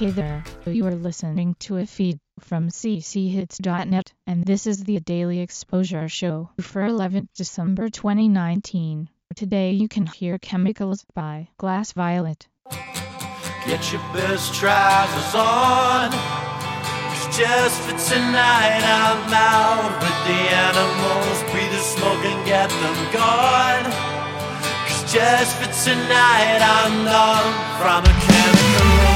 Hey there, you are listening to a feed from cchits.net, and this is the Daily Exposure Show for 11th December 2019. Today you can hear Chemicals by Glass Violet. Get your best trousers on. 'Cause just for tonight, I'm out with the animals. Breathe the smoke and get them gone. 'Cause just for tonight, I'm numb from a chemical.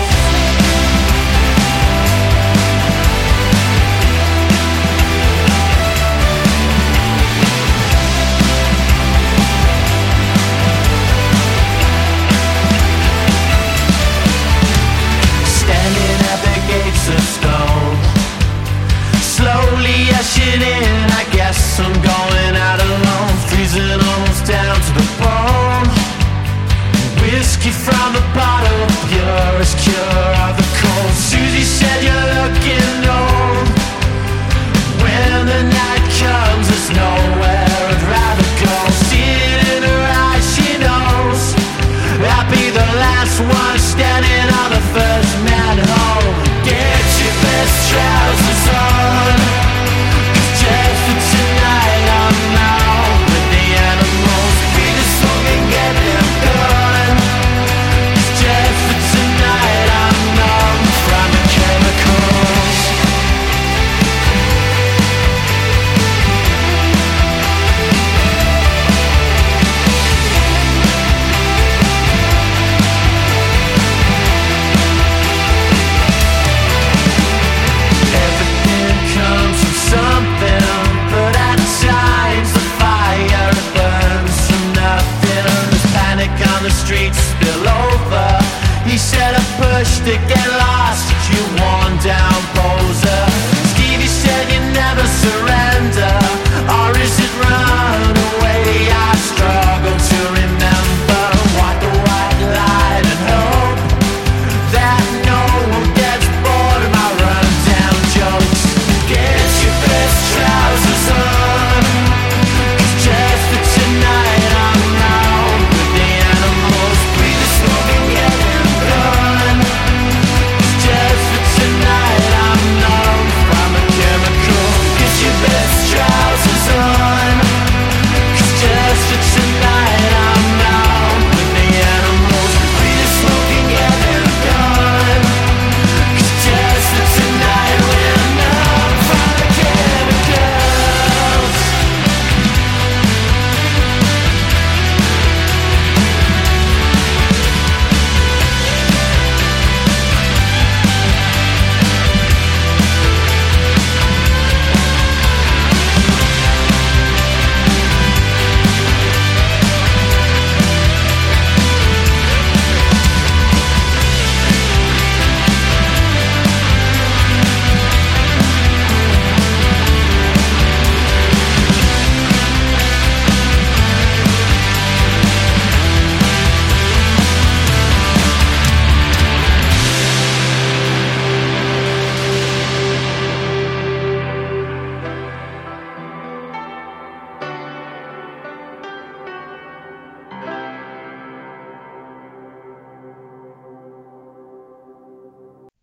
Last one standing on the first man home. Get your best trousers on.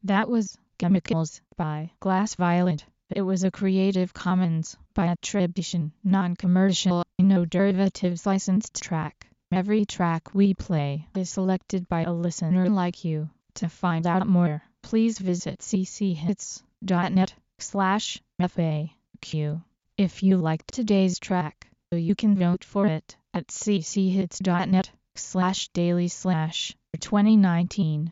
That was Chemicals by Glass Violet. It was a Creative Commons by attribution, non-commercial, no derivatives licensed track. Every track we play is selected by a listener like you. To find out more, please visit cchits.net slash FAQ. If you liked today's track, you can vote for it at cchits.net slash daily slash 2019